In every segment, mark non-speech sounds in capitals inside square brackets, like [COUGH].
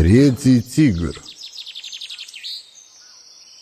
Третий тигр.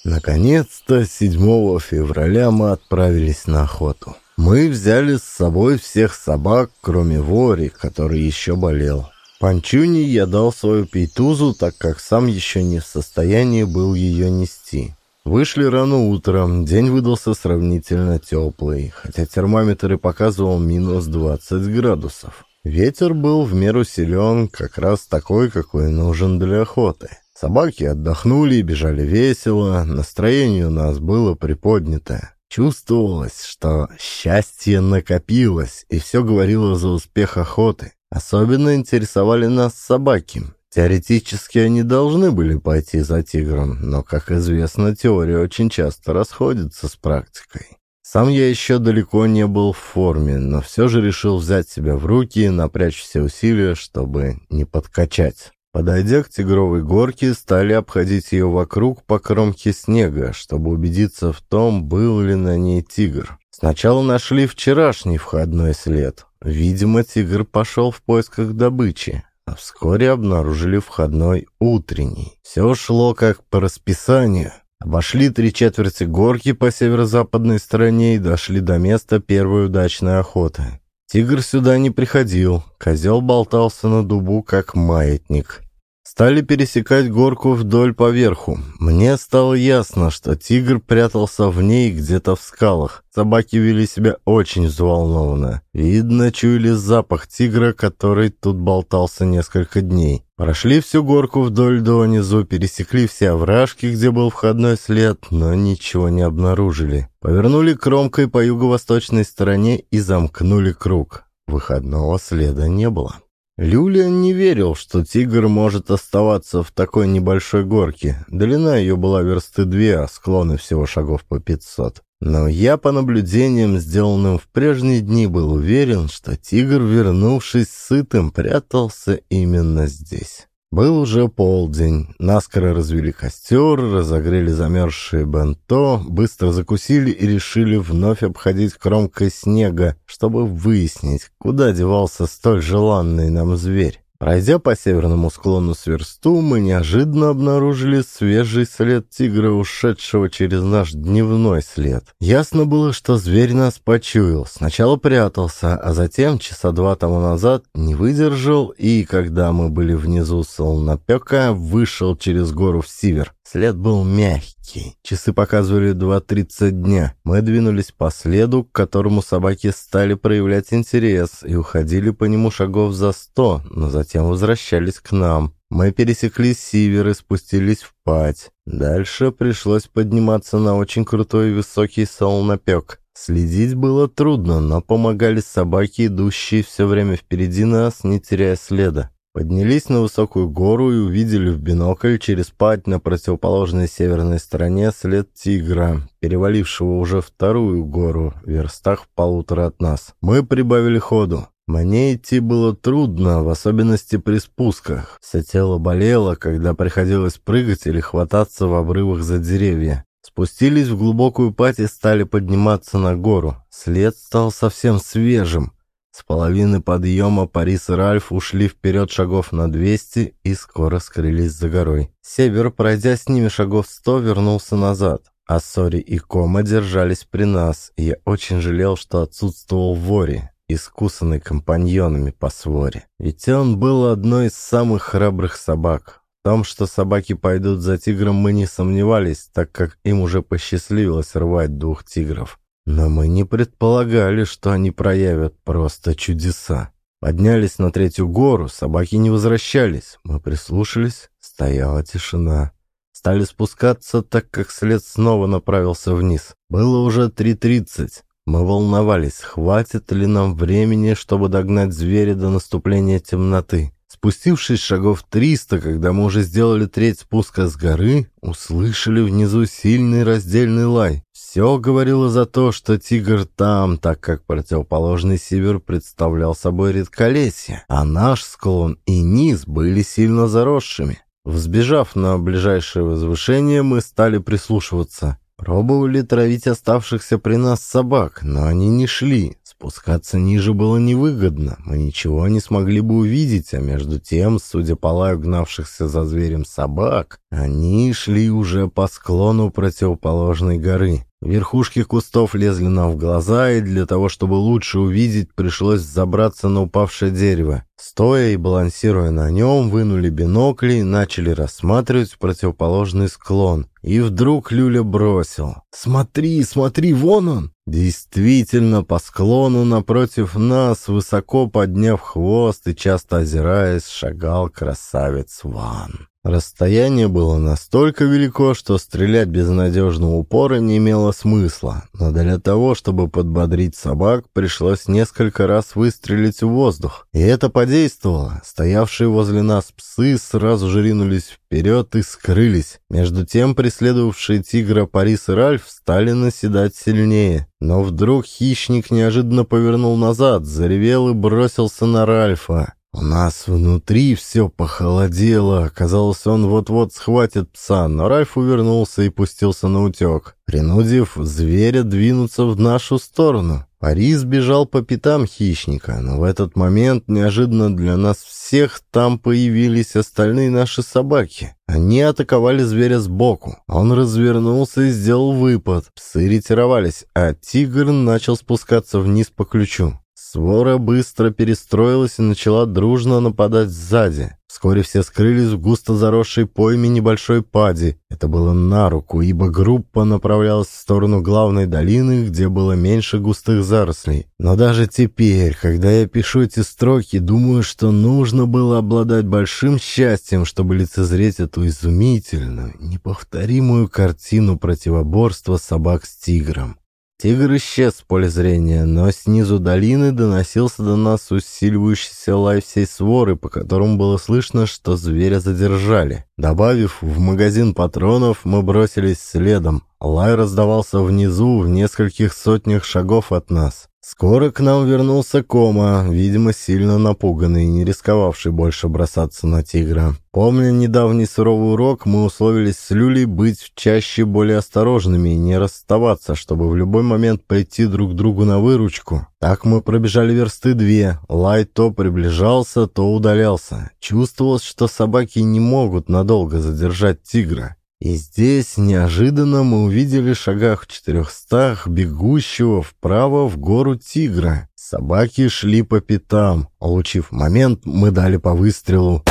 Наконец-то 7 февраля мы отправились на охоту. Мы взяли с собой всех собак, кроме Вори, который еще болел. Панчуни я дал свою пейтузу, так как сам еще не в состоянии был ее нести. Вышли рано утром, день выдался сравнительно теплый, хотя термометр и показывал минус 20 градусов. Ветер был в меру силен, как раз такой, какой нужен для охоты. Собаки отдохнули и бежали весело, настроение у нас было приподнятое. Чувствовалось, что счастье накопилось, и все говорило за успех охоты. Особенно интересовали нас собаки. Теоретически они должны были пойти за тигром, но, как известно, теория очень часто расходится с практикой. Сам я еще далеко не был в форме, но все же решил взять себя в руки и напрячь все усилия, чтобы не подкачать. Подойдя к тигровой горке, стали обходить ее вокруг по кромке снега, чтобы убедиться в том, был ли на ней тигр. Сначала нашли вчерашний входной след. Видимо, тигр пошел в поисках добычи, а вскоре обнаружили входной утренний. Все шло как по расписанию. Обошли три четверти горки по северо-западной стороне и дошли до места первой удачной охоты. Тигр сюда не приходил, козел болтался на дубу, как маятник. Стали пересекать горку вдоль поверху. Мне стало ясно, что тигр прятался в ней где-то в скалах. Собаки вели себя очень взволнованно. Видно, чуяли запах тигра, который тут болтался несколько дней. Прошли всю горку вдоль до низу, пересекли все овражки, где был входной след, но ничего не обнаружили. Повернули кромкой по юго-восточной стороне и замкнули круг. Выходного следа не было. Люлиан не верил, что тигр может оставаться в такой небольшой горке. Длина ее была версты две, а склоны всего шагов по пятьсот. Но я, по наблюдениям, сделанным в прежние дни, был уверен, что тигр, вернувшись сытым, прятался именно здесь. Был уже полдень. Наскоро развели костер, разогрели замерзшие бенто, быстро закусили и решили вновь обходить кромкой снега, чтобы выяснить, куда девался столь желанный нам зверь. Пройдя по северному склону сверсту, мы неожиданно обнаружили свежий след тигра, ушедшего через наш дневной след. Ясно было, что зверь нас почуял. Сначала прятался, а затем, часа два тому назад, не выдержал и, когда мы были внизу Солнопека, вышел через гору в север. След был мягкий. Часы показывали 2.30 дня. Мы двинулись по следу, к которому собаки стали проявлять интерес и уходили по нему шагов за сто, но затем возвращались к нам. Мы пересекли север и спустились в пать. Дальше пришлось подниматься на очень крутой высокий солнопек. Следить было трудно, но помогали собаки, идущие все время впереди нас, не теряя следа. Поднялись на высокую гору и увидели в бинокль через пать на противоположной северной стороне след тигра, перевалившего уже вторую гору, в верстах полутора от нас. Мы прибавили ходу. Мне идти было трудно, в особенности при спусках. Все тело болело, когда приходилось прыгать или хвататься в обрывах за деревья. Спустились в глубокую пать и стали подниматься на гору. След стал совсем свежим. С половины подъема Парис и Ральф ушли вперед шагов на 200 и скоро скрылись за горой. Север, пройдя с ними шагов 100, вернулся назад. А Сори и Кома держались при нас, и я очень жалел, что отсутствовал Вори, искусанный компаньонами по своре. Ведь он был одной из самых храбрых собак. В том, что собаки пойдут за тигром, мы не сомневались, так как им уже посчастливилось рвать двух тигров. Но мы не предполагали, что они проявят просто чудеса. Поднялись на третью гору, собаки не возвращались. Мы прислушались, стояла тишина. Стали спускаться, так как след снова направился вниз. Было уже 3.30. Мы волновались, хватит ли нам времени, чтобы догнать зверя до наступления темноты. Спустившись шагов триста, когда мы уже сделали треть спуска с горы, услышали внизу сильный раздельный лай. Все говорило за то, что тигр там, так как противоположный север представлял собой редколесье, а наш склон и низ были сильно заросшими. Взбежав на ближайшее возвышение, мы стали прислушиваться. Пробовали травить оставшихся при нас собак, но они не шли. Спускаться ниже было невыгодно, мы ничего не смогли бы увидеть, а между тем, судя по лаю гнавшихся за зверем собак, они шли уже по склону противоположной горы. Верхушки кустов лезли нам в глаза, и для того, чтобы лучше увидеть, пришлось забраться на упавшее дерево. Стоя и балансируя на нем, вынули бинокли и начали рассматривать противоположный склон. И вдруг Люля бросил. «Смотри, смотри, вон он!» Действительно, по склону напротив нас, высоко подняв хвост и часто озираясь, шагал красавец Ван. Расстояние было настолько велико, что стрелять без надежного упора не имело смысла, но для того, чтобы подбодрить собак, пришлось несколько раз выстрелить в воздух. И это подействовало. Стоявшие возле нас псы сразу же ринулись вперед и скрылись. Между тем преследовавшие тигра Парис и Ральф стали наседать сильнее. Но вдруг хищник неожиданно повернул назад, заревел и бросился на Ральфа. У нас внутри все похолодело. Казалось, он вот-вот схватит пса, но Ральф увернулся и пустился на утек, принудив зверя двинуться в нашу сторону. Парис бежал по пятам хищника, но в этот момент неожиданно для нас всех там появились остальные наши собаки. Они атаковали зверя сбоку. Он развернулся и сделал выпад. Псы ретировались, а тигр начал спускаться вниз по ключу. Свора быстро перестроилась и начала дружно нападать сзади. Вскоре все скрылись в густо заросшей пойме небольшой пади. Это было на руку, ибо группа направлялась в сторону главной долины, где было меньше густых зарослей. Но даже теперь, когда я пишу эти строки, думаю, что нужно было обладать большим счастьем, чтобы лицезреть эту изумительную, неповторимую картину противоборства собак с тигром. Тигр исчез с поля зрения, но снизу долины доносился до нас усиливающийся лай всей своры, по которому было слышно, что зверя задержали. Добавив в магазин патронов, мы бросились следом. Лай раздавался внизу, в нескольких сотнях шагов от нас. Скоро к нам вернулся Кома, видимо, сильно напуганный и не рисковавший больше бросаться на тигра. Помня недавний суровый урок, мы условились с Люлей быть чаще более осторожными и не расставаться, чтобы в любой момент пойти друг другу на выручку. Так мы пробежали версты две. Лай то приближался, то удалялся. Чувствовалось, что собаки не могут надолго задержать тигра. И здесь неожиданно мы увидели в шагах в четырехстах бегущего вправо в гору тигра. Собаки шли по пятам. Улучив момент, мы дали по выстрелу.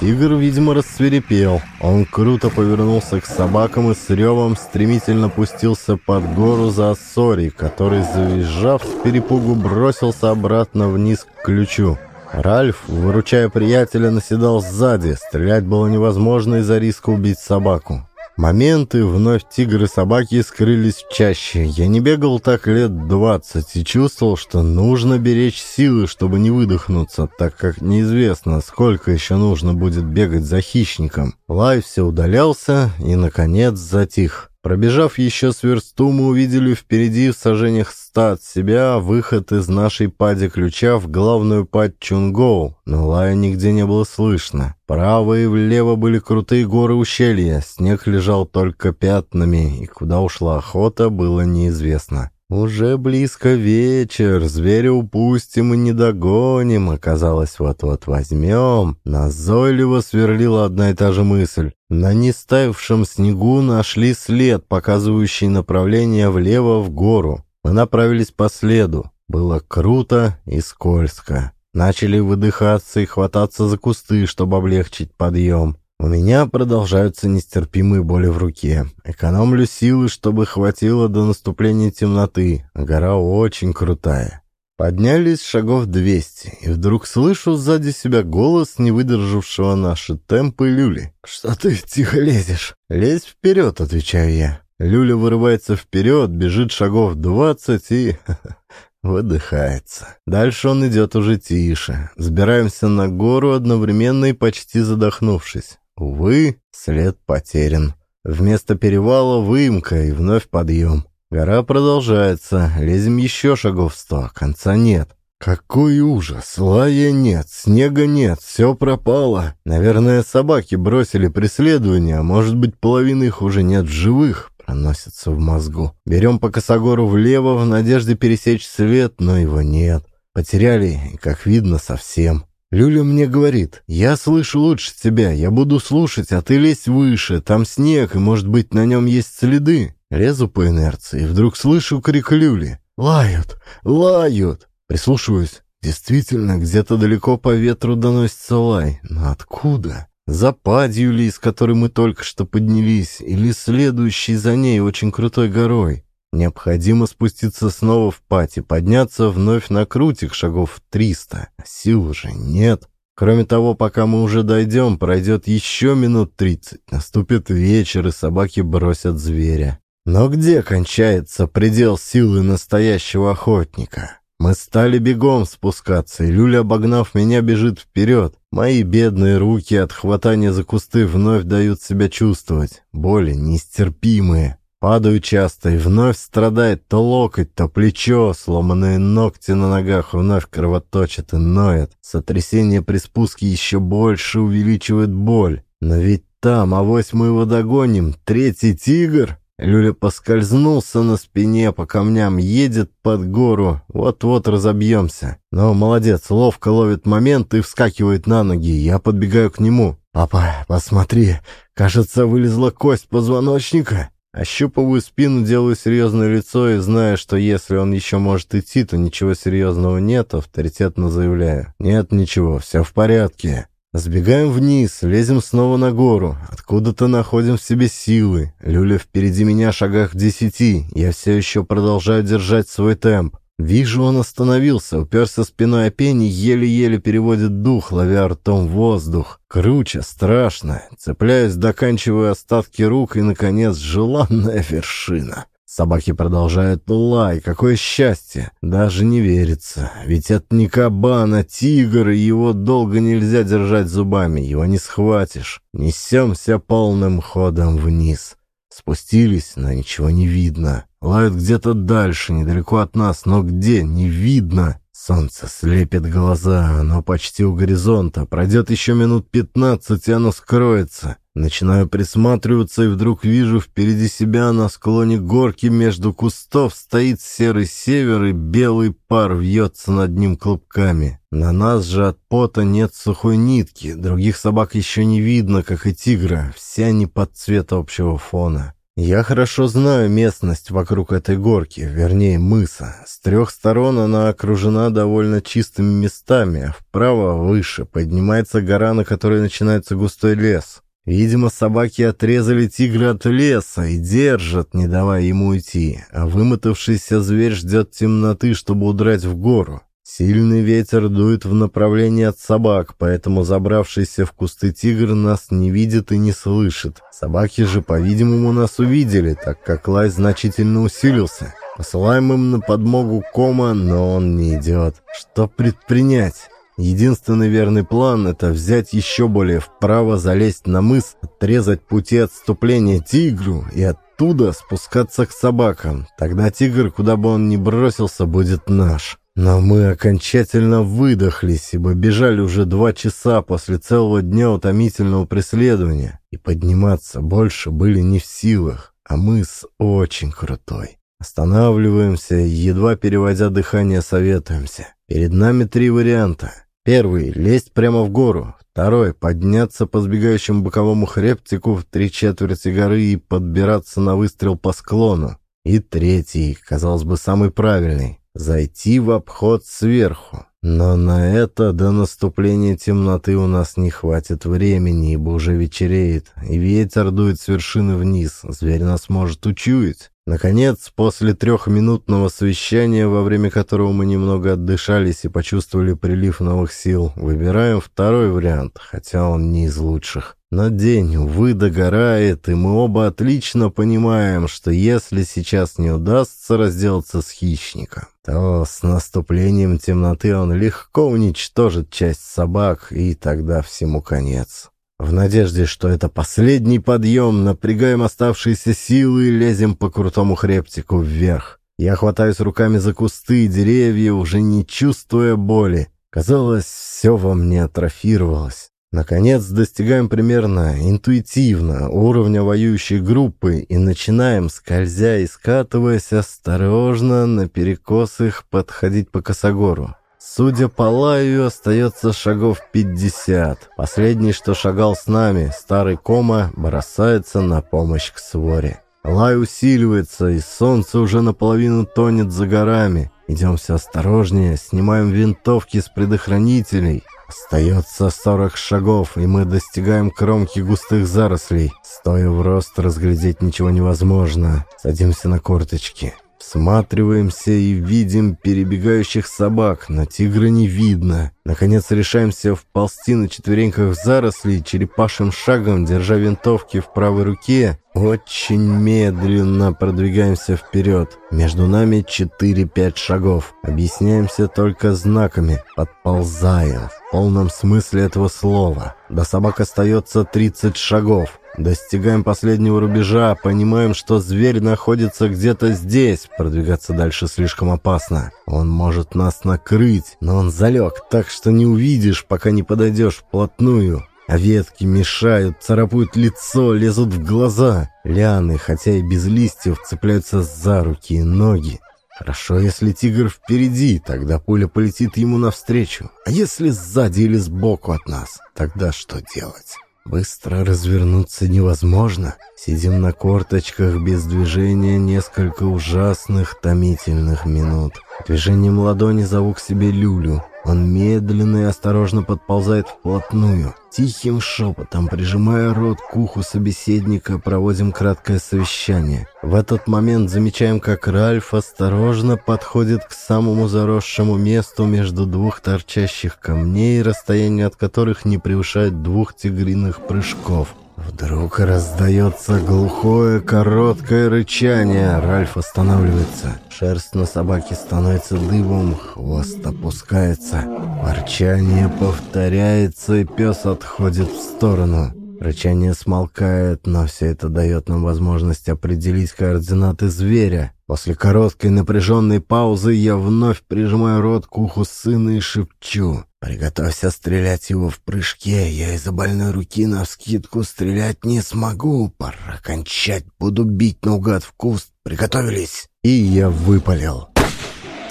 Тигр, видимо, рассверепел. Он круто повернулся к собакам и с ревом стремительно пустился под гору за Ассори, который, завизжав с перепугу, бросился обратно вниз к ключу. Ральф, выручая приятеля, наседал сзади. Стрелять было невозможно из-за риска убить собаку. Моменты вновь тигры собаки скрылись чаще. Я не бегал так лет двадцать и чувствовал, что нужно беречь силы, чтобы не выдохнуться, так как неизвестно, сколько еще нужно будет бегать за хищником. Лай все удалялся и, наконец, затих. Пробежав еще с версту, мы увидели впереди в сажениях ста от себя выход из нашей пади ключа в главную падь Чунгоу, но лая нигде не было слышно. Право и влево были крутые горы ущелья, снег лежал только пятнами, и куда ушла охота, было неизвестно. «Уже близко вечер, зверя упустим и не догоним, оказалось, вот-вот возьмем». Назойливо сверлила одна и та же мысль. На нестаявшем снегу нашли след, показывающий направление влево в гору. Мы направились по следу. Было круто и скользко. Начали выдыхаться и хвататься за кусты, чтобы облегчить подъем. У меня продолжаются нестерпимые боли в руке. Экономлю силы, чтобы хватило до наступления темноты. Гора очень крутая. Поднялись шагов двести, и вдруг слышу сзади себя голос, не выдержавшего наши темпы Люли. «Что ты тихо лезешь?» «Лезь вперед», — отвечаю я. Люля вырывается вперед, бежит шагов двадцать и... [LAUGHS] выдыхается. Дальше он идет уже тише. Сбираемся на гору одновременно и почти задохнувшись. Увы, след потерян. Вместо перевала выемка и вновь подъем. Гора продолжается, лезем еще шагов сто, конца нет. Какой ужас! Лая нет, снега нет, все пропало. Наверное, собаки бросили преследование, а может быть, половины их уже нет в живых. Проносится в мозгу. Берем по косогору влево в надежде пересечь свет, но его нет. Потеряли, как видно, совсем. Люля мне говорит, я слышу лучше тебя, я буду слушать, а ты лезь выше, там снег, и, может быть, на нем есть следы. Лезу по инерции, и вдруг слышу крик Люли. Лают, лают. Прислушиваюсь. Действительно, где-то далеко по ветру доносится лай. Но откуда? За падью ли, с которой мы только что поднялись, или следующей за ней очень крутой горой? Необходимо спуститься снова в пати, подняться вновь на крутик шагов триста. Сил уже нет. Кроме того, пока мы уже дойдем, пройдет еще минут тридцать. Наступит вечер, и собаки бросят зверя. Но где кончается предел силы настоящего охотника? Мы стали бегом спускаться, и Люля, обогнав меня, бежит вперед. Мои бедные руки от хватания за кусты вновь дают себя чувствовать. Боли нестерпимые. Падаю часто, и вновь страдает то локоть, то плечо, сломанные ногти на ногах вновь кровоточат и ноют. Сотрясение при спуске еще больше увеличивает боль. Но ведь там, авось мы его догоним, третий тигр. Люля поскользнулся на спине по камням, едет под гору, вот-вот разобьемся. Но молодец, ловко ловит момент и вскакивает на ноги. Я подбегаю к нему. «Папа, посмотри, кажется, вылезла кость позвоночника». Ощупываю спину, делаю серьезное лицо и, зная, что если он еще может идти, то ничего серьезного нет, авторитетно заявляю. «Нет ничего, все в порядке». Сбегаем вниз, лезем снова на гору. Откуда-то находим в себе силы. Люля впереди меня шагах в десяти. Я все еще продолжаю держать свой темп. Вижу, он остановился, уперся спиной о пень и еле-еле переводит дух, ловя ртом воздух. Круче, страшно. Цепляюсь, доканчиваю остатки рук и, наконец, желанная вершина. Собаки продолжают лай. Какое счастье! Даже не верится. Ведь это не кабан, а тигр, и его долго нельзя держать зубами. Его не схватишь. Несемся полным ходом вниз. Спустились, но ничего не видно. Лают где-то дальше, недалеко от нас, но где? Не видно. Солнце слепит глаза, оно почти у горизонта. Пройдет еще минут пятнадцать, и оно скроется. Начинаю присматриваться и вдруг вижу впереди себя на склоне горки между кустов стоит серый север и белый пар вьется над ним клубками. На нас же от пота нет сухой нитки, других собак еще не видно, как и тигра, все они под цвет общего фона. Я хорошо знаю местность вокруг этой горки, вернее мыса. С трех сторон она окружена довольно чистыми местами, а вправо, выше, поднимается гора, на которой начинается густой лес. Видимо, собаки отрезали тигра от леса и держат, не давая ему уйти, а вымотавшийся зверь ждет темноты, чтобы удрать в гору. Сильный ветер дует в направлении от собак, поэтому забравшийся в кусты тигр нас не видит и не слышит. Собаки же, по-видимому, нас увидели, так как лай значительно усилился. Посылаем им на подмогу кома, но он не идет. Что предпринять? Единственный верный план — это взять еще более вправо, залезть на мыс, отрезать пути отступления тигру и оттуда спускаться к собакам. Тогда тигр, куда бы он ни бросился, будет наш. Но мы окончательно выдохлись, ибо бежали уже два часа после целого дня утомительного преследования, и подниматься больше были не в силах, а мыс очень крутой. Останавливаемся, едва переводя дыхание, советуемся. Перед нами три варианта. Первый — лезть прямо в гору. Второй — подняться по сбегающему боковому хребтику в три четверти горы и подбираться на выстрел по склону. И третий, казалось бы, самый правильный — зайти в обход сверху. Но на это до наступления темноты у нас не хватит времени, ибо уже вечереет, и ветер дует с вершины вниз, зверь нас может учуять. Наконец, после трехминутного совещания, во время которого мы немного отдышались и почувствовали прилив новых сил, выбираем второй вариант, хотя он не из лучших. Но день, увы, догорает, и мы оба отлично понимаем, что если сейчас не удастся разделаться с хищником, то с наступлением темноты он легко уничтожит часть собак, и тогда всему конец. В надежде, что это последний подъем, напрягаем оставшиеся силы и лезем по крутому хребтику вверх. Я хватаюсь руками за кусты и деревья, уже не чувствуя боли. Казалось, все во мне атрофировалось. Наконец достигаем примерно интуитивно уровня воюющей группы и начинаем, скользя и скатываясь, осторожно наперекос их подходить по косогору. Судя по лаю, остается шагов пятьдесят. Последний, что шагал с нами, старый кома, бросается на помощь к своре. Лай усиливается, и солнце уже наполовину тонет за горами. Идем все осторожнее, снимаем винтовки с предохранителей. Остается сорок шагов, и мы достигаем кромки густых зарослей. Стоя в рост, разглядеть ничего невозможно. Садимся на корточки. Всматриваемся и видим перебегающих собак, но тигра не видно. Наконец решаемся вползти на четвереньках в заросли, черепашим шагом, держа винтовки в правой руке, очень медленно продвигаемся вперед. Между нами 4-5 шагов. Объясняемся только знаками. Подползаем. В полном смысле этого слова. До собак остается 30 шагов. Достигаем последнего рубежа, понимаем, что зверь находится где-то здесь. Продвигаться дальше слишком опасно. Он может нас накрыть, но он залег, так что не увидишь, пока не подойдешь вплотную. А ветки мешают, царапают лицо, лезут в глаза. Лианы, хотя и без листьев, цепляются за руки и ноги. Хорошо, если тигр впереди, тогда пуля полетит ему навстречу. А если сзади или сбоку от нас, тогда что делать? Быстро развернуться невозможно. Сидим на корточках без движения несколько ужасных томительных минут. Движением ладони зову к себе Люлю. Он медленно и осторожно подползает вплотную. Тихим шепотом, прижимая рот к уху собеседника, проводим краткое совещание. В этот момент замечаем, как Ральф осторожно подходит к самому заросшему месту между двух торчащих камней, расстояние от которых не превышает двух тигриных прыжков. Вдруг раздается глухое, короткое рычание. Ральф останавливается. Шерсть на собаке становится дыбом, хвост опускается. Ворчание повторяется, и пес отходит в сторону. Рычание смолкает, но все это дает нам возможность определить координаты зверя. После короткой напряженной паузы я вновь прижимаю рот к уху сына и шепчу. «Приготовься стрелять его в прыжке. Я из-за больной руки навскидку стрелять не смогу. Пора кончать. Буду бить наугад в куст. Приготовились?» И я выпалил.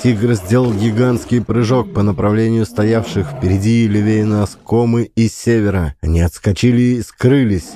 Тигр сделал гигантский прыжок по направлению стоявших впереди и левее нас комы и севера. Они отскочили и скрылись.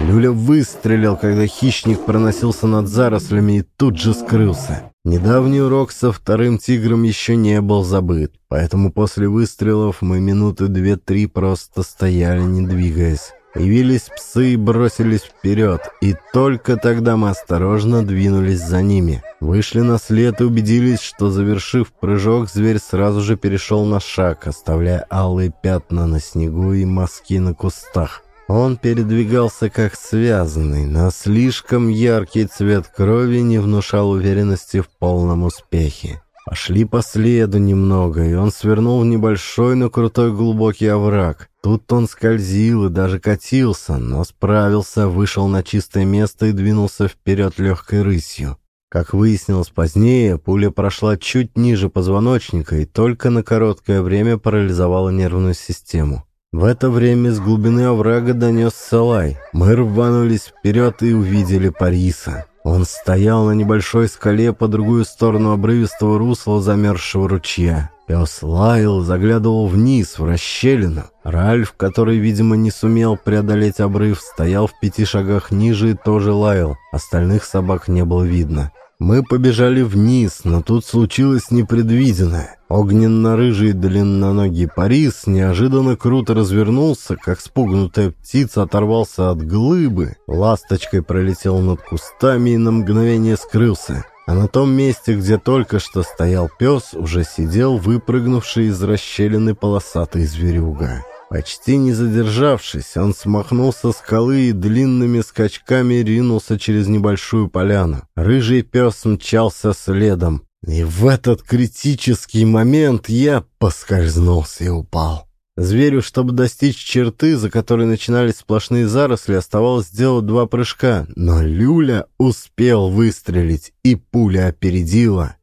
Люля выстрелил, когда хищник проносился над зарослями и тут же скрылся. Недавний урок со вторым тигром еще не был забыт, поэтому после выстрелов мы минуты две-три просто стояли, не двигаясь. Появились псы и бросились вперед, и только тогда мы осторожно двинулись за ними. Вышли на след и убедились, что, завершив прыжок, зверь сразу же перешел на шаг, оставляя алые пятна на снегу и мазки на кустах. Он передвигался как связанный, но слишком яркий цвет крови не внушал уверенности в полном успехе. Пошли по следу немного, и он свернул в небольшой, но крутой глубокий овраг. Тут он скользил и даже катился, но справился, вышел на чистое место и двинулся вперед легкой рысью. Как выяснилось позднее, пуля прошла чуть ниже позвоночника и только на короткое время парализовала нервную систему. В это время с глубины оврага донесся лай. Мы рванулись вперед и увидели Париса. Он стоял на небольшой скале по другую сторону обрывистого русла замерзшего ручья. Пес лаял, заглядывал вниз, в расщелину. Ральф, который, видимо, не сумел преодолеть обрыв, стоял в пяти шагах ниже и тоже лаял. Остальных собак не было видно. Мы побежали вниз, но тут случилось непредвиденное. Огненно-рыжий длинноногий Парис неожиданно круто развернулся, как спугнутая птица оторвался от глыбы, ласточкой пролетел над кустами и на мгновение скрылся. А на том месте, где только что стоял пес, уже сидел выпрыгнувший из расщелины полосатый зверюга. Почти не задержавшись, он смахнул со скалы и длинными скачками ринулся через небольшую поляну. Рыжий пес мчался следом. И в этот критический момент я поскользнулся и упал. Зверю, чтобы достичь черты, за которой начинались сплошные заросли, оставалось сделать два прыжка, но Люля успел выстрелить, и пуля опередила.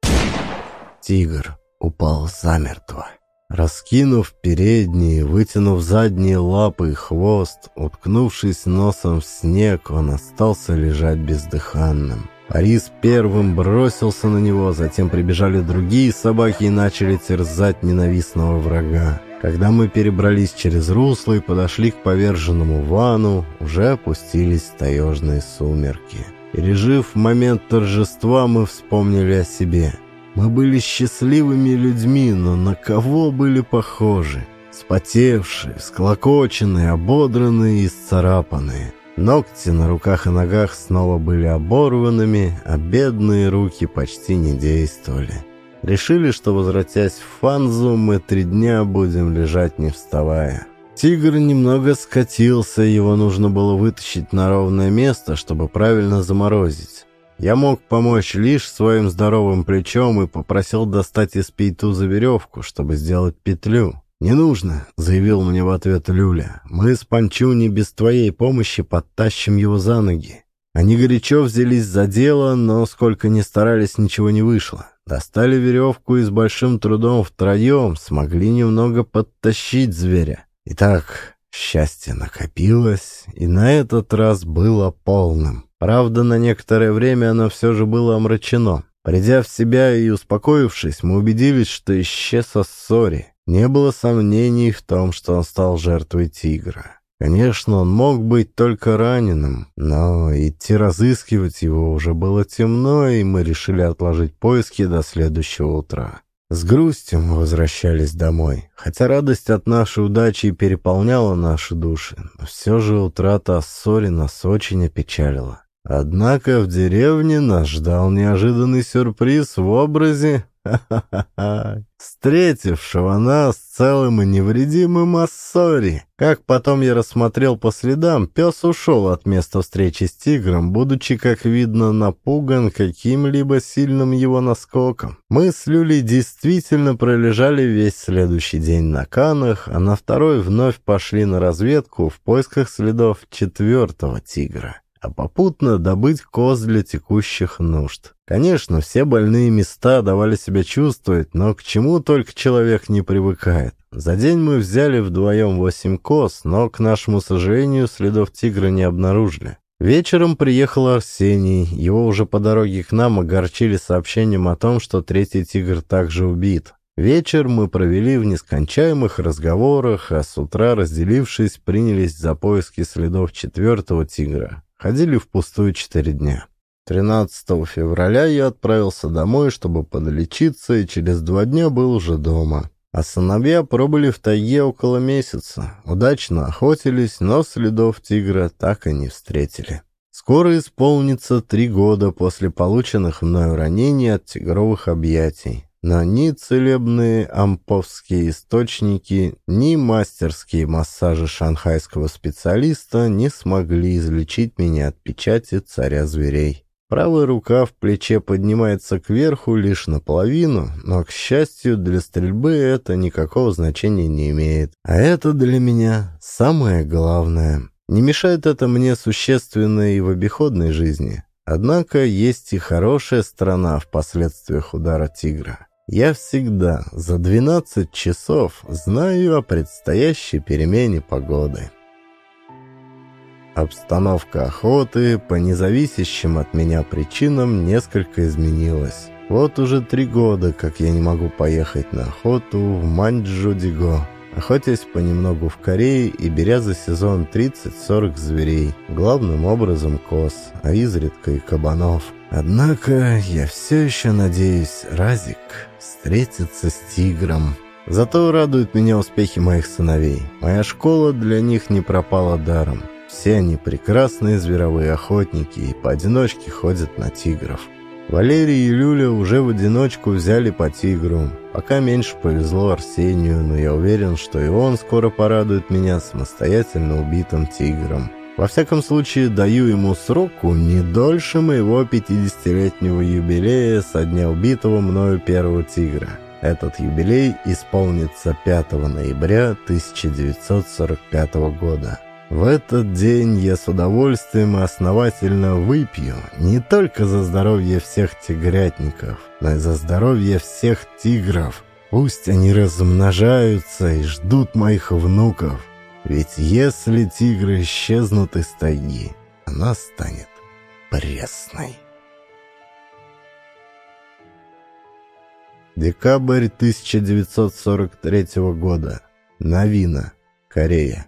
Тигр упал замертво. Раскинув передние, вытянув задние лапы и хвост, уткнувшись носом в снег, он остался лежать бездыханным. Арис первым бросился на него, затем прибежали другие собаки и начали терзать ненавистного врага. Когда мы перебрались через русло и подошли к поверженному вану, уже опустились таежные сумерки. Пережив момент торжества, мы вспомнили о себе. Мы были счастливыми людьми, но на кого были похожи? Спотевшие, склокоченные, ободранные и сцарапанные. Ногти на руках и ногах снова были оборванными, а бедные руки почти не действовали. Решили, что, возвратясь в Фанзу, мы три дня будем лежать не вставая. Тигр немного скатился, его нужно было вытащить на ровное место, чтобы правильно заморозить. Я мог помочь лишь своим здоровым плечом и попросил достать из пейтуза веревку, чтобы сделать петлю. «Не нужно», — заявил мне в ответ Люля. «Мы с Панчуни без твоей помощи подтащим его за ноги». Они горячо взялись за дело, но сколько ни старались, ничего не вышло. Достали веревку и с большим трудом втроем смогли немного подтащить зверя. Итак, счастье накопилось, и на этот раз было полным. Правда, на некоторое время оно все же было омрачено. Придя в себя и успокоившись, мы убедились, что исчез Ассори. Не было сомнений в том, что он стал жертвой тигра. Конечно, он мог быть только раненым, но идти разыскивать его уже было темно, и мы решили отложить поиски до следующего утра. С грустью мы возвращались домой, хотя радость от нашей удачи переполняла наши души, но все же утрата Ассори нас очень опечалила. Однако в деревне нас ждал неожиданный сюрприз в образе [LAUGHS] встретившего нас целым и невредимым Ассори. Как потом я рассмотрел по следам, пес ушел от места встречи с тигром, будучи, как видно, напуган каким-либо сильным его наскоком. Мы с Люлей действительно пролежали весь следующий день на канах, а на второй вновь пошли на разведку в поисках следов четвертого тигра а попутно добыть коз для текущих нужд. Конечно, все больные места давали себя чувствовать, но к чему только человек не привыкает. За день мы взяли вдвоем восемь коз, но, к нашему сожалению, следов тигра не обнаружили. Вечером приехал Арсений, его уже по дороге к нам огорчили сообщением о том, что третий тигр также убит. Вечер мы провели в нескончаемых разговорах, а с утра, разделившись, принялись за поиски следов четвертого тигра. Ходили впустую четыре дня. 13 февраля я отправился домой, чтобы подлечиться, и через два дня был уже дома. А сыновья пробыли в тайге около месяца. Удачно охотились, но следов тигра так и не встретили. Скоро исполнится три года после полученных мною ранений от тигровых объятий. Но ни целебные амповские источники, ни мастерские массажи шанхайского специалиста не смогли излечить меня от печати царя зверей. Правая рука в плече поднимается кверху лишь наполовину, но, к счастью, для стрельбы это никакого значения не имеет. А это для меня самое главное. Не мешает это мне существенно и в обиходной жизни. Однако есть и хорошая сторона в последствиях удара тигра. Я всегда за 12 часов знаю о предстоящей перемене погоды. Обстановка охоты по независящим от меня причинам несколько изменилась. Вот уже три года, как я не могу поехать на охоту в Маньчжудиго охотясь понемногу в Корее и беря за сезон 30-40 зверей, главным образом коз, а изредка и кабанов. Однако я все еще надеюсь, Разик встретится с тигром. Зато радуют меня успехи моих сыновей. Моя школа для них не пропала даром. Все они прекрасные зверовые охотники и поодиночке ходят на тигров. Валерий и Люля уже в одиночку взяли по тигру. Пока меньше повезло Арсению, но я уверен, что и он скоро порадует меня самостоятельно убитым тигром. Во всяком случае, даю ему сроку не дольше моего 50-летнего юбилея со дня убитого мною первого тигра. Этот юбилей исполнится 5 ноября 1945 года. В этот день я с удовольствием и основательно выпью не только за здоровье всех тигрятников, но и за здоровье всех тигров. Пусть они размножаются и ждут моих внуков. Ведь если тигры исчезнут из тайги, она станет пресной. Декабрь 1943 года. Новина. Корея.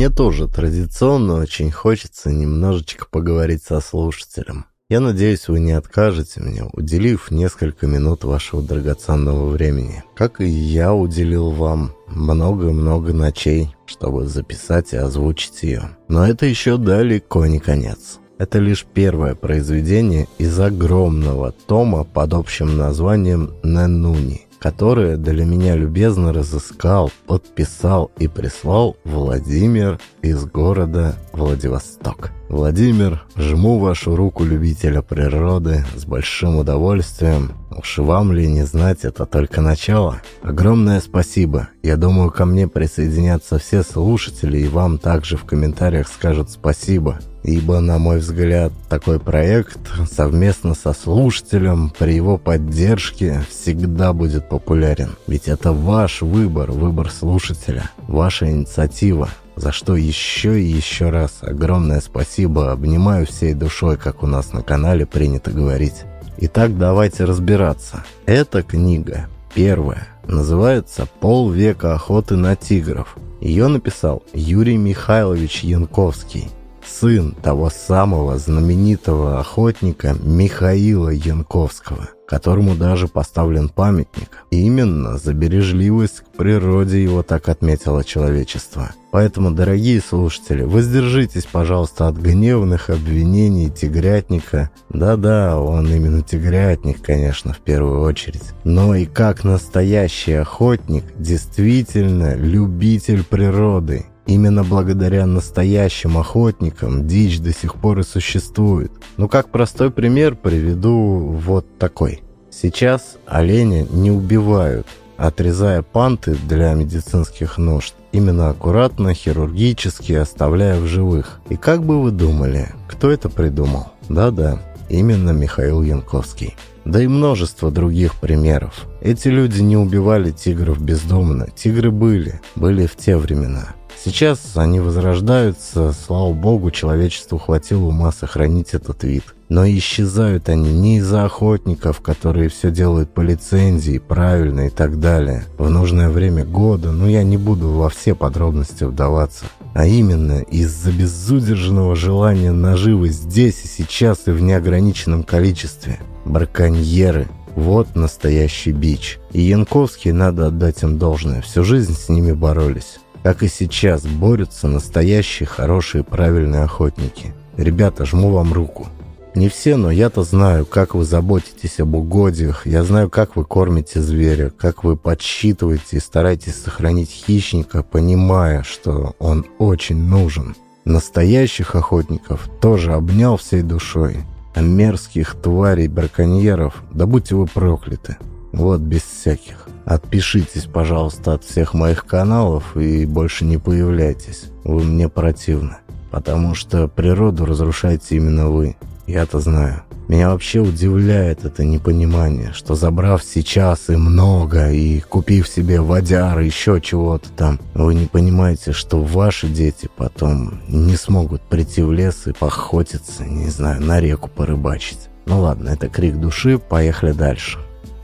Мне тоже традиционно очень хочется немножечко поговорить со слушателем. Я надеюсь, вы не откажете мне, уделив несколько минут вашего драгоценного времени. Как и я уделил вам много-много ночей, чтобы записать и озвучить ее. Но это еще далеко не конец. Это лишь первое произведение из огромного тома под общим названием «Ненуни» которое для меня любезно разыскал, подписал и прислал Владимир из города Владивосток. Владимир, жму вашу руку любителя природы с большим удовольствием. Уж вам ли не знать, это только начало. Огромное спасибо. Я думаю, ко мне присоединятся все слушатели и вам также в комментариях скажут спасибо. Ибо, на мой взгляд, такой проект совместно со слушателем при его поддержке всегда будет популярен. Ведь это ваш выбор, выбор слушателя, ваша инициатива. За что еще и еще раз огромное спасибо. Обнимаю всей душой, как у нас на канале принято говорить. Итак, давайте разбираться. Эта книга первая называется «Полвека охоты на тигров». Ее написал Юрий Михайлович Янковский сын того самого знаменитого охотника Михаила Янковского, которому даже поставлен памятник. Именно за бережливость к природе его так отметило человечество. Поэтому, дорогие слушатели, воздержитесь, пожалуйста, от гневных обвинений тигрятника. Да-да, он именно тигрятник, конечно, в первую очередь. Но и как настоящий охотник, действительно любитель природы Именно благодаря настоящим охотникам дичь до сих пор и существует. Ну, как простой пример приведу вот такой. Сейчас оленя не убивают, отрезая панты для медицинских нужд, именно аккуратно, хирургически оставляя в живых. И как бы вы думали, кто это придумал? Да-да, именно Михаил Янковский. Да и множество других примеров. Эти люди не убивали тигров бездомно. Тигры были, были в те времена. Сейчас они возрождаются, слава богу, человечеству хватило ума сохранить этот вид. Но исчезают они не из-за охотников, которые все делают по лицензии, правильно и так далее, в нужное время года, но я не буду во все подробности вдаваться. А именно из-за безудержного желания наживы здесь и сейчас и в неограниченном количестве. Браконьеры, вот настоящий бич. И Янковский, надо отдать им должное, всю жизнь с ними боролись. Как и сейчас борются настоящие хорошие правильные охотники. Ребята, жму вам руку. Не все, но я-то знаю, как вы заботитесь об угодьях, я знаю, как вы кормите зверя, как вы подсчитываете и стараетесь сохранить хищника, понимая, что он очень нужен. Настоящих охотников тоже обнял всей душой, а мерзких тварей-браконьеров, да будьте вы прокляты. Вот без всяких. Отпишитесь, пожалуйста, от всех моих каналов и больше не появляйтесь. Вы мне противны. Потому что природу разрушаете именно вы. Я-то знаю. Меня вообще удивляет это непонимание, что забрав сейчас и много, и купив себе водяр, еще чего-то там, вы не понимаете, что ваши дети потом не смогут прийти в лес и поохотиться, не знаю, на реку порыбачить. Ну ладно, это крик души, поехали дальше.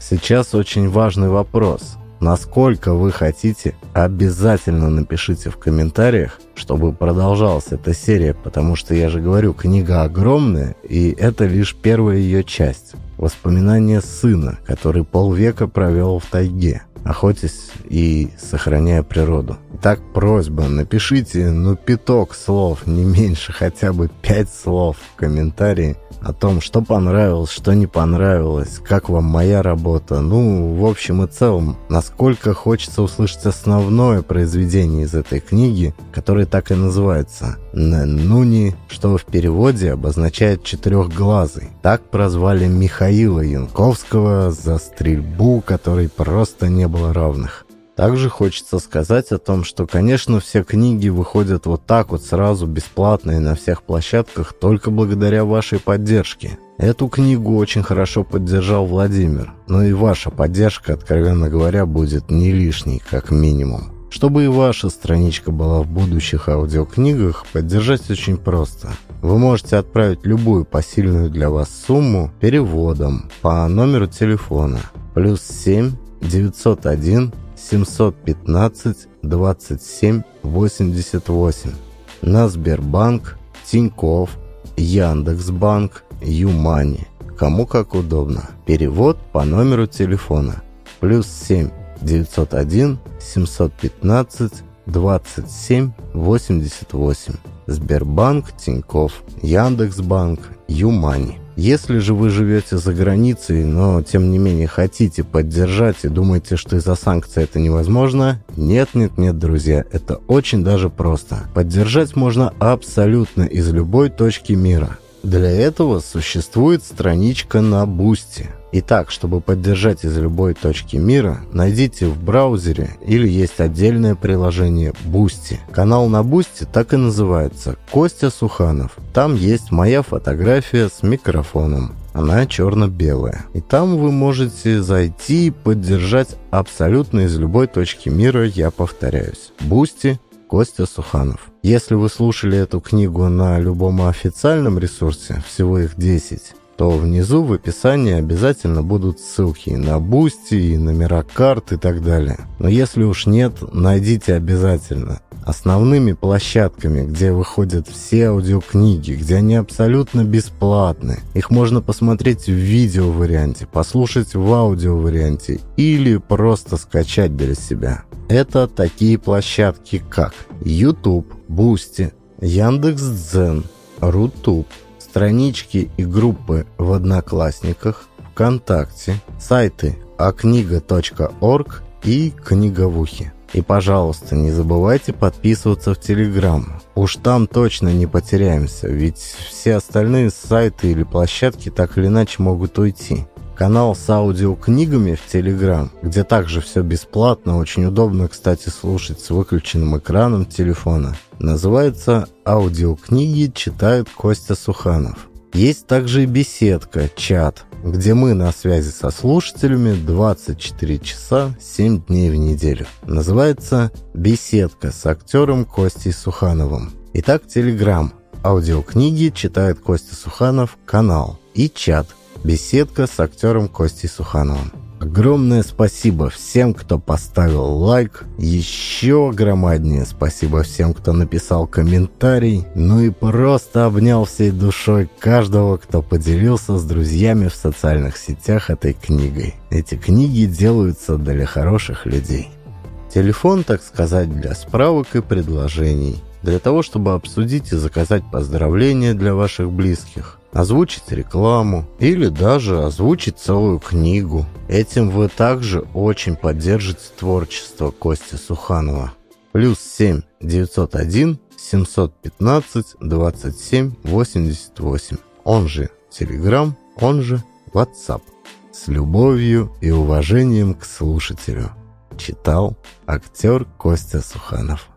Сейчас очень важный вопрос. Насколько вы хотите, обязательно напишите в комментариях, чтобы продолжалась эта серия, потому что я же говорю, книга огромная, и это лишь первая ее часть. Воспоминания сына, который полвека провел в тайге. охотясь и сохраняя природу. Итак, просьба, напишите, ну, пяток слов, не меньше, хотя бы пять слов в комментарии о том, что понравилось, что не понравилось, как вам моя работа, ну, в общем и целом, насколько хочется услышать основное произведение из этой книги, которое так и называется «Нуни», что в переводе обозначает «четырехглазый». Так прозвали Михаила Янковского за стрельбу, которой просто не было равных. Также хочется сказать о том, что, конечно, все книги выходят вот так вот сразу, бесплатные на всех площадках, только благодаря вашей поддержке. Эту книгу очень хорошо поддержал Владимир, но и ваша поддержка, откровенно говоря, будет не лишней, как минимум. Чтобы и ваша страничка была в будущих аудиокнигах, поддержать очень просто. Вы можете отправить любую посильную для вас сумму переводом по номеру телефона плюс 7 901 715 27 88 на Сбербанк, Тиньков, Яндекс.Банк, Юмани. Кому как удобно. Перевод по номеру телефона. Плюс 7 901 715 27 88. Сбербанк, Тиньков, Яндекс.Банк, ЮMoney. Если же вы живете за границей, но тем не менее хотите поддержать и думаете, что из-за санкций это невозможно, нет-нет-нет, друзья, это очень даже просто. Поддержать можно абсолютно из любой точки мира. Для этого существует страничка на Boosty. Итак, чтобы поддержать из любой точки мира, найдите в браузере или есть отдельное приложение Boosty. Канал на Boosty так и называется Костя Суханов. Там есть моя фотография с микрофоном. Она черно-белая. И там вы можете зайти и поддержать абсолютно из любой точки мира, я повторяюсь. Boosty Костя Суханов. Если вы слушали эту книгу на любом официальном ресурсе, всего их 10, то внизу в описании обязательно будут ссылки на Boosty, и номера карт и так далее. Но если уж нет, найдите обязательно. Основными площадками, где выходят все аудиокниги, где они абсолютно бесплатны. Их можно посмотреть в видео варианте, послушать в аудио варианте или просто скачать для себя. Это такие площадки как YouTube, Boosty, Яндекс.Дзен, Рутуб, странички и группы в Одноклассниках, ВКонтакте, сайты акнига.орг и книговухи. И, пожалуйста, не забывайте подписываться в Телеграм. Уж там точно не потеряемся, ведь все остальные сайты или площадки так или иначе могут уйти. Канал с аудиокнигами в Телеграм, где также все бесплатно, очень удобно, кстати, слушать с выключенным экраном телефона. Называется «Аудиокниги читает Костя Суханов». Есть также и беседка, чат, где мы на связи со слушателями 24 часа 7 дней в неделю. Называется «Беседка» с актером Костей Сухановым. Итак, Телеграм. Аудиокниги читает Костя Суханов, канал и чат. Беседка с актером Костей Сухановым. Огромное спасибо всем, кто поставил лайк. Еще громаднее спасибо всем, кто написал комментарий. Ну и просто обнял всей душой каждого, кто поделился с друзьями в социальных сетях этой книгой. Эти книги делаются для хороших людей. Телефон, так сказать, для справок и предложений. Для того, чтобы обсудить и заказать поздравления для ваших близких озвучить рекламу или даже озвучить целую книгу. Этим вы также очень поддержите творчество Кости Суханова. Плюс 7 901 715 27 88. Он же Telegram, он же WhatsApp. С любовью и уважением к слушателю. Читал актер Костя Суханов.